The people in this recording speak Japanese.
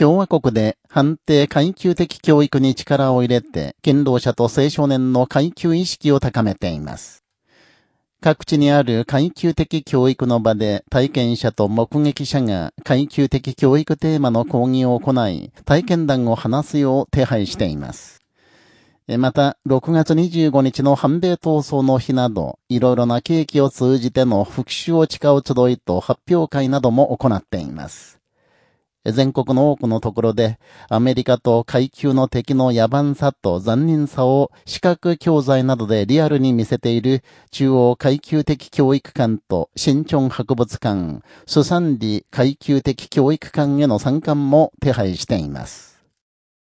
共和国で判定階級的教育に力を入れて、堅労者と青少年の階級意識を高めています。各地にある階級的教育の場で体験者と目撃者が階級的教育テーマの講義を行い、体験談を話すよう手配しています。また、6月25日の反米闘争の日など、いろいろな契機を通じての復讐を誓う集いと発表会なども行っています。全国の多くのところで、アメリカと階級の敵の野蛮さと残忍さを視覚教材などでリアルに見せている中央階級的教育館と新町博物館、スサンリ階級的教育館への参観も手配しています。